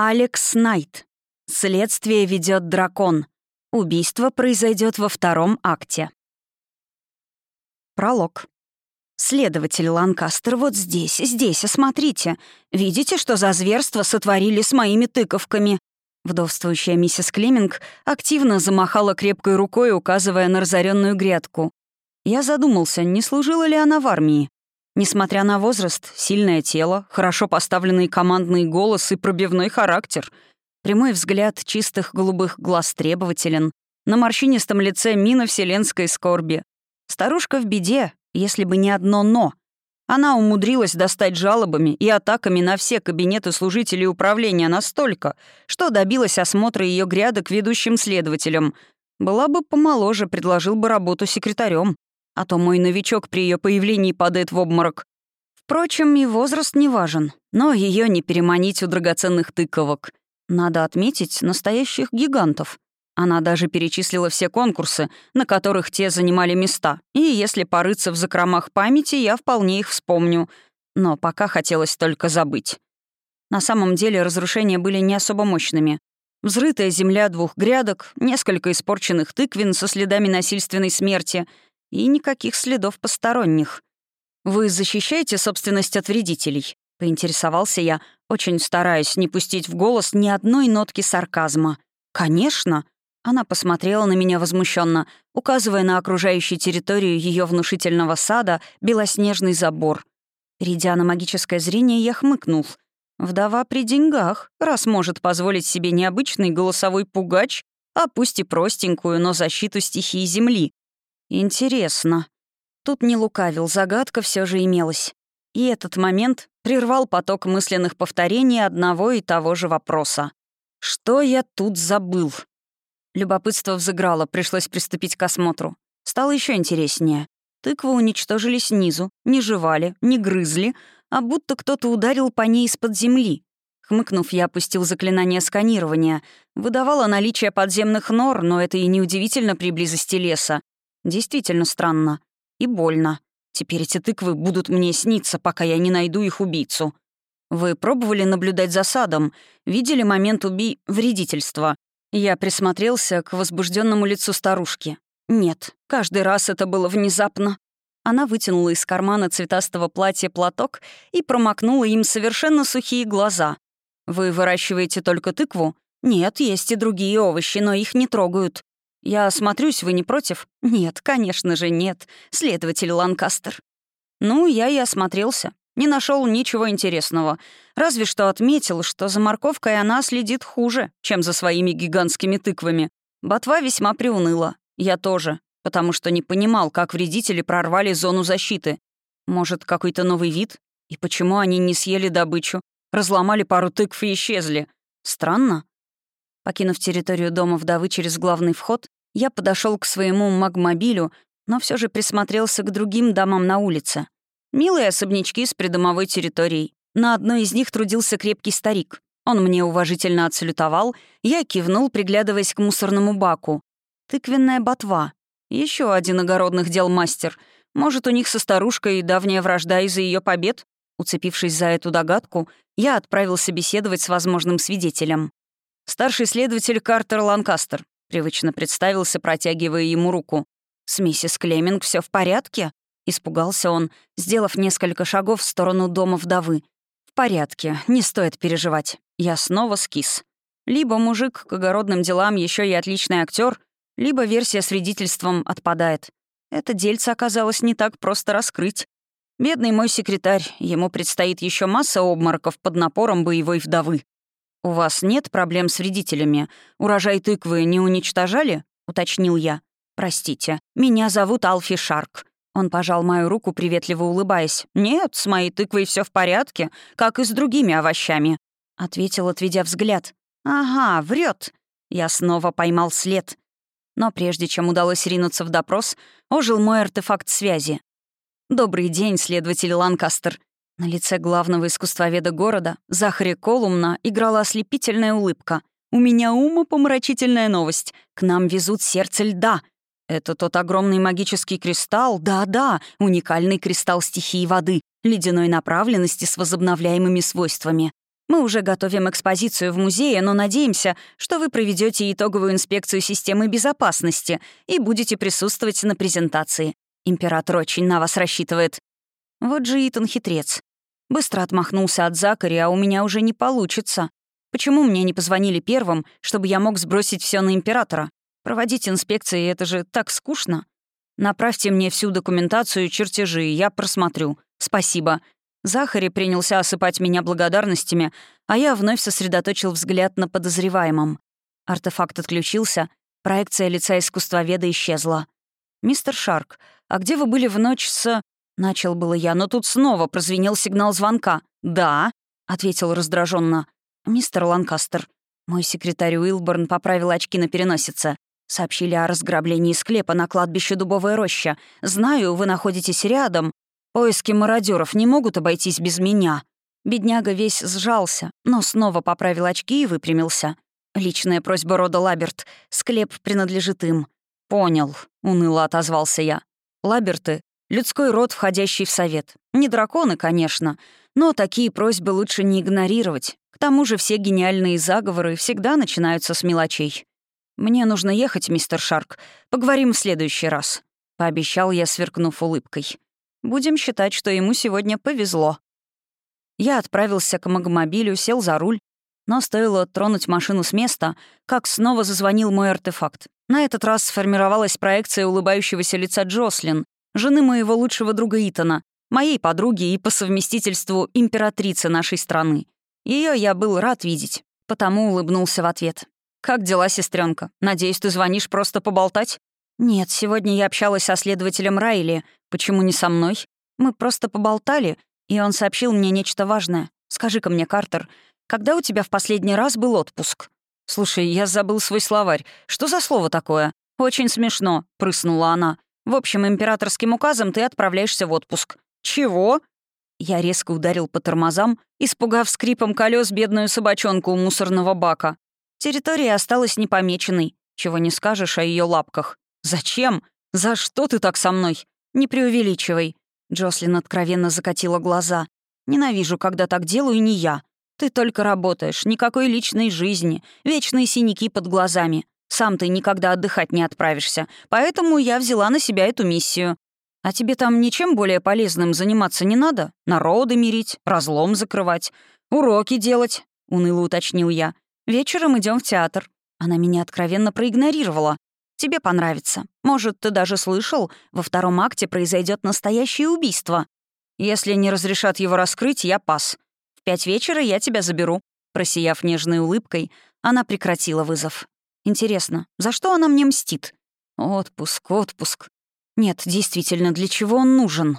Алекс Найт. Следствие ведет дракон. Убийство произойдет во втором акте. Пролог. «Следователь Ланкастер вот здесь, здесь, осмотрите. Видите, что за зверство сотворили с моими тыковками?» Вдовствующая миссис Клеминг активно замахала крепкой рукой, указывая на разоренную грядку. Я задумался, не служила ли она в армии. Несмотря на возраст, сильное тело, хорошо поставленный командный голос и пробивной характер, прямой взгляд чистых голубых глаз требователен, на морщинистом лице мина вселенской скорби. Старушка в беде, если бы не одно «но». Она умудрилась достать жалобами и атаками на все кабинеты служителей управления настолько, что добилась осмотра ее грядок ведущим следователям. Была бы помоложе, предложил бы работу секретарем, а то мой новичок при ее появлении падает в обморок. Впрочем, и возраст не важен, но ее не переманить у драгоценных тыковок. Надо отметить настоящих гигантов. Она даже перечислила все конкурсы, на которых те занимали места. И если порыться в закромах памяти, я вполне их вспомню. Но пока хотелось только забыть. На самом деле разрушения были не особо мощными. Взрытая земля двух грядок, несколько испорченных тыквин со следами насильственной смерти и никаких следов посторонних. «Вы защищаете собственность от вредителей?» — поинтересовался я, очень стараясь не пустить в голос ни одной нотки сарказма. «Конечно!» Она посмотрела на меня возмущенно, указывая на окружающую территорию ее внушительного сада белоснежный забор. Перейдя на магическое зрение, я хмыкнул. Вдова при деньгах, раз может позволить себе необычный голосовой пугач, а пусть и простенькую, но защиту стихии Земли. Интересно. Тут не лукавил, загадка все же имелась. И этот момент прервал поток мысленных повторений одного и того же вопроса. Что я тут забыл? Любопытство взыграло, пришлось приступить к осмотру. Стало еще интереснее. Тыкву уничтожили снизу, не жевали, не грызли, а будто кто-то ударил по ней из-под земли. Хмыкнув, я опустил заклинание сканирования. Выдавало наличие подземных нор, но это и неудивительно при близости леса. Действительно странно. И больно. Теперь эти тыквы будут мне сниться, пока я не найду их убийцу. Вы пробовали наблюдать за садом? Видели момент уби... вредительства? Я присмотрелся к возбужденному лицу старушки. Нет, каждый раз это было внезапно. Она вытянула из кармана цветастого платья платок и промокнула им совершенно сухие глаза. «Вы выращиваете только тыкву?» «Нет, есть и другие овощи, но их не трогают». «Я осмотрюсь, вы не против?» «Нет, конечно же нет, следователь Ланкастер». Ну, я и осмотрелся. Не нашел ничего интересного. Разве что отметил, что за морковкой она следит хуже, чем за своими гигантскими тыквами. Ботва весьма приуныла. Я тоже, потому что не понимал, как вредители прорвали зону защиты. Может, какой-то новый вид? И почему они не съели добычу? Разломали пару тыкв и исчезли. Странно. Покинув территорию дома вдовы через главный вход, я подошел к своему магмобилю, но все же присмотрелся к другим домам на улице. Милые особнячки с придомовой территорией. На одной из них трудился крепкий старик. Он мне уважительно отсалютовал, я кивнул, приглядываясь к мусорному баку. Тыквенная ботва. Еще один огородных дел мастер. Может, у них со старушкой давняя вражда из-за ее побед? Уцепившись за эту догадку, я отправился беседовать с возможным свидетелем. Старший следователь Картер Ланкастер привычно представился, протягивая ему руку. «С миссис Клеминг все в порядке?» Испугался он, сделав несколько шагов в сторону дома вдовы. «В порядке, не стоит переживать. Я снова скис. Либо мужик к огородным делам еще и отличный актер, либо версия с вредительством отпадает. Это дельце оказалось не так просто раскрыть. Бедный мой секретарь, ему предстоит еще масса обмороков под напором боевой вдовы. «У вас нет проблем с вредителями? Урожай тыквы не уничтожали?» — уточнил я. «Простите, меня зовут Алфи Шарк. Он пожал мою руку, приветливо улыбаясь. «Нет, с моей тыквой все в порядке, как и с другими овощами», — ответил, отведя взгляд. «Ага, врет. Я снова поймал след. Но прежде чем удалось ринуться в допрос, ожил мой артефакт связи. «Добрый день, следователь Ланкастер». На лице главного искусствоведа города, Захари Колумна, играла ослепительная улыбка. «У меня умопомрачительная новость. К нам везут сердце льда. «Это тот огромный магический кристалл? Да-да, уникальный кристалл стихии воды, ледяной направленности с возобновляемыми свойствами. Мы уже готовим экспозицию в музее, но надеемся, что вы проведете итоговую инспекцию системы безопасности и будете присутствовать на презентации. Император очень на вас рассчитывает». Вот же Итан хитрец. Быстро отмахнулся от Закари, а у меня уже не получится. Почему мне не позвонили первым, чтобы я мог сбросить все на императора? Проводить инспекции — это же так скучно. Направьте мне всю документацию и чертежи, я просмотрю. Спасибо. Захари принялся осыпать меня благодарностями, а я вновь сосредоточил взгляд на подозреваемом. Артефакт отключился, проекция лица искусствоведа исчезла. «Мистер Шарк, а где вы были в ночь с...» Начал было я, но тут снова прозвенел сигнал звонка. «Да», — ответил раздраженно. «Мистер Ланкастер». Мой секретарь Уилборн поправил очки на переносице. Сообщили о разграблении склепа на кладбище Дубовая роща. Знаю, вы находитесь рядом. Поиски мародеров не могут обойтись без меня. Бедняга весь сжался, но снова поправил очки и выпрямился. Личная просьба рода Лаберт. Склеп принадлежит им. «Понял», — уныло отозвался я. «Лаберты — людской род, входящий в совет. Не драконы, конечно, но такие просьбы лучше не игнорировать. К тому же все гениальные заговоры всегда начинаются с мелочей. «Мне нужно ехать, мистер Шарк. Поговорим в следующий раз», — пообещал я, сверкнув улыбкой. «Будем считать, что ему сегодня повезло». Я отправился к магмобилю, сел за руль, но стоило тронуть машину с места, как снова зазвонил мой артефакт. На этот раз сформировалась проекция улыбающегося лица Джослин, жены моего лучшего друга Итана, моей подруги и по совместительству императрицы нашей страны. Ее я был рад видеть, потому улыбнулся в ответ. «Как дела, сестренка? Надеюсь, ты звонишь просто поболтать?» «Нет, сегодня я общалась со следователем Райли. Почему не со мной? Мы просто поболтали, и он сообщил мне нечто важное. Скажи-ка мне, Картер, когда у тебя в последний раз был отпуск?» «Слушай, я забыл свой словарь. Что за слово такое?» «Очень смешно», — прыснула она. «В общем, императорским указом ты отправляешься в отпуск». «Чего?» Я резко ударил по тормозам, испугав скрипом колес бедную собачонку у мусорного бака. Территория осталась непомеченной, чего не скажешь о ее лапках. «Зачем? За что ты так со мной? Не преувеличивай». Джослин откровенно закатила глаза. «Ненавижу, когда так делаю не я. Ты только работаешь, никакой личной жизни, вечные синяки под глазами. Сам ты никогда отдыхать не отправишься, поэтому я взяла на себя эту миссию. А тебе там ничем более полезным заниматься не надо? Народы мирить, разлом закрывать, уроки делать?» — уныло уточнил я. Вечером идем в театр. Она меня откровенно проигнорировала. Тебе понравится. Может, ты даже слышал, во втором акте произойдет настоящее убийство. Если не разрешат его раскрыть, я пас. В пять вечера я тебя заберу». Просияв нежной улыбкой, она прекратила вызов. «Интересно, за что она мне мстит?» «Отпуск, отпуск. Нет, действительно, для чего он нужен?»